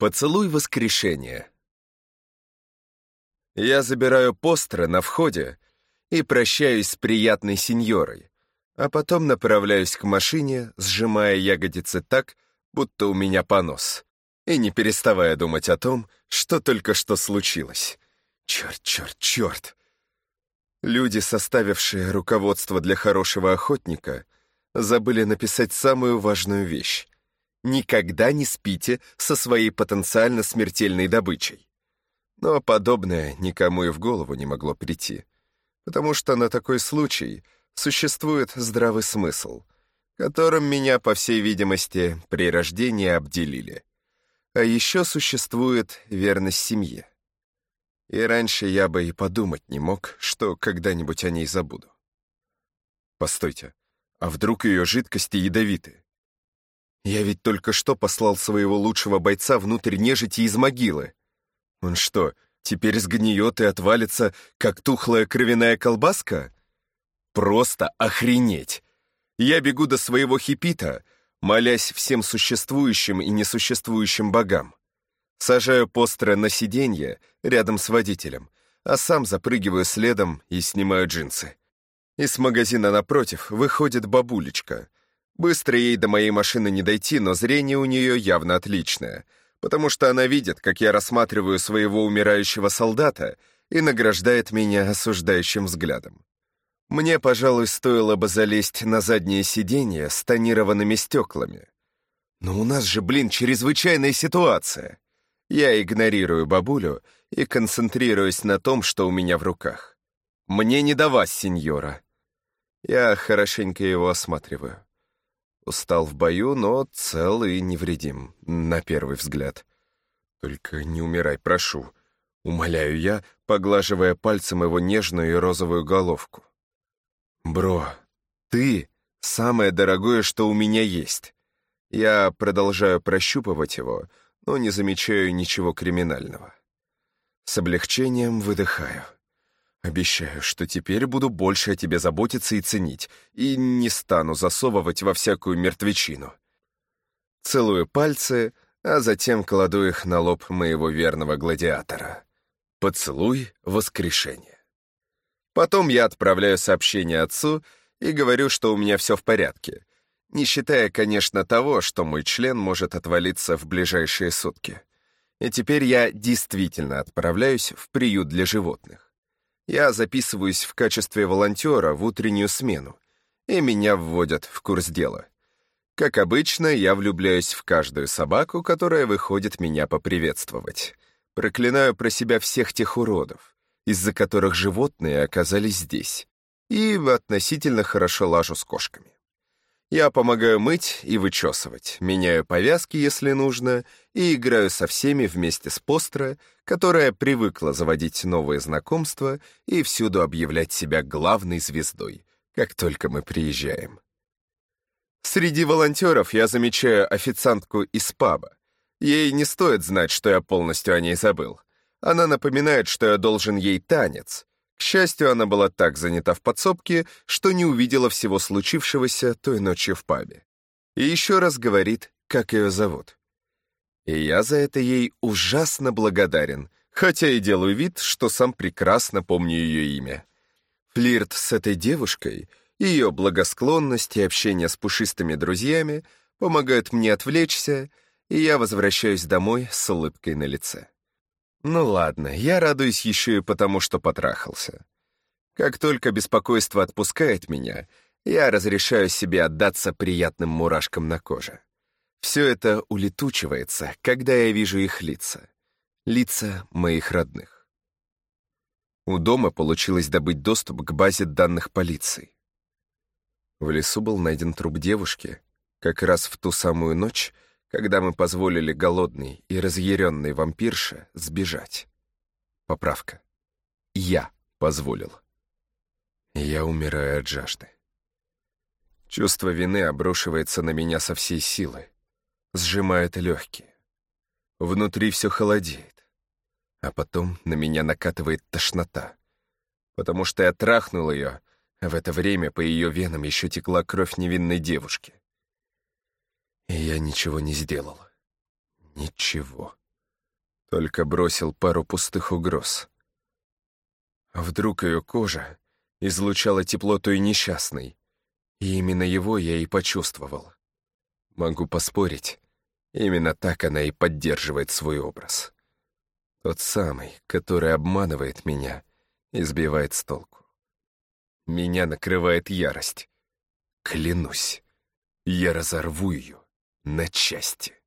Поцелуй воскрешения. Я забираю постеры на входе и прощаюсь с приятной сеньорой, а потом направляюсь к машине, сжимая ягодицы так, будто у меня понос, и не переставая думать о том, что только что случилось. Черт, черт, черт. Люди, составившие руководство для хорошего охотника, забыли написать самую важную вещь. Никогда не спите со своей потенциально смертельной добычей. Но подобное никому и в голову не могло прийти, потому что на такой случай существует здравый смысл, которым меня, по всей видимости, при рождении обделили. А еще существует верность семье. И раньше я бы и подумать не мог, что когда-нибудь о ней забуду. Постойте, а вдруг ее жидкости ядовиты? Я ведь только что послал своего лучшего бойца внутрь нежити из могилы. Он что, теперь сгниет и отвалится, как тухлая кровяная колбаска? Просто охренеть! Я бегу до своего хипита, молясь всем существующим и несуществующим богам. Сажаю постеры на сиденье рядом с водителем, а сам запрыгиваю следом и снимаю джинсы. Из магазина напротив выходит бабулечка — Быстро ей до моей машины не дойти, но зрение у нее явно отличное, потому что она видит, как я рассматриваю своего умирающего солдата и награждает меня осуждающим взглядом. Мне, пожалуй, стоило бы залезть на заднее сиденье с тонированными стеклами. Но у нас же, блин, чрезвычайная ситуация. Я игнорирую бабулю и концентрируюсь на том, что у меня в руках. Мне не до вас, сеньора. Я хорошенько его осматриваю. Устал в бою, но цел и невредим, на первый взгляд. Только не умирай, прошу. Умоляю я, поглаживая пальцем его нежную и розовую головку. «Бро, ты — самое дорогое, что у меня есть». Я продолжаю прощупывать его, но не замечаю ничего криминального. С облегчением выдыхаю. Обещаю, что теперь буду больше о тебе заботиться и ценить, и не стану засовывать во всякую мертвечину. Целую пальцы, а затем кладу их на лоб моего верного гладиатора. Поцелуй воскрешения. Потом я отправляю сообщение отцу и говорю, что у меня все в порядке, не считая, конечно, того, что мой член может отвалиться в ближайшие сутки. И теперь я действительно отправляюсь в приют для животных. Я записываюсь в качестве волонтера в утреннюю смену, и меня вводят в курс дела. Как обычно, я влюбляюсь в каждую собаку, которая выходит меня поприветствовать. Проклинаю про себя всех тех уродов, из-за которых животные оказались здесь, и относительно хорошо лажу с кошками. Я помогаю мыть и вычесывать, меняю повязки, если нужно, и играю со всеми вместе с Постро, которая привыкла заводить новые знакомства и всюду объявлять себя главной звездой, как только мы приезжаем. Среди волонтеров я замечаю официантку из паба. Ей не стоит знать, что я полностью о ней забыл. Она напоминает, что я должен ей танец, к счастью, она была так занята в подсобке, что не увидела всего случившегося той ночью в пабе. И еще раз говорит, как ее зовут. И я за это ей ужасно благодарен, хотя и делаю вид, что сам прекрасно помню ее имя. Флирт с этой девушкой, ее благосклонность и общение с пушистыми друзьями помогают мне отвлечься, и я возвращаюсь домой с улыбкой на лице. Ну ладно, я радуюсь еще и потому, что потрахался. Как только беспокойство отпускает меня, я разрешаю себе отдаться приятным мурашкам на коже. Все это улетучивается, когда я вижу их лица. Лица моих родных. У дома получилось добыть доступ к базе данных полиции. В лесу был найден труп девушки, как раз в ту самую ночь, когда мы позволили голодной и разъяренной вампирше сбежать. Поправка. Я позволил. Я умираю от жажды. Чувство вины обрушивается на меня со всей силы, сжимает легкие. Внутри все холодеет, а потом на меня накатывает тошнота, потому что я трахнул ее, а в это время по ее венам еще текла кровь невинной девушки. Я ничего не сделал. Ничего. только бросил пару пустых угроз. А вдруг ее кожа излучала тепло той несчастной, и именно его я и почувствовал. Могу поспорить, именно так она и поддерживает свой образ. Тот самый, который обманывает меня и сбивает с толку. Меня накрывает ярость. Клянусь, я разорву ее на части.